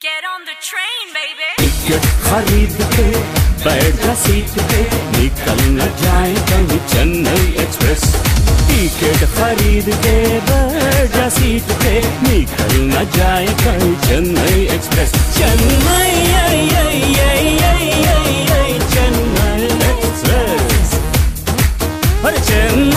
Get on the train, baby. Ticket खरीद के बैठा सीट पे निकल न जाए कहीं चेन्नई एक्सप्रेस टिकट खरीद के बैठा सीट पे निकल न जाए कहीं चेन्नई एक्सप्रेस चेन्नई चेन्नई एक्सप्रेस अरे चेन्नई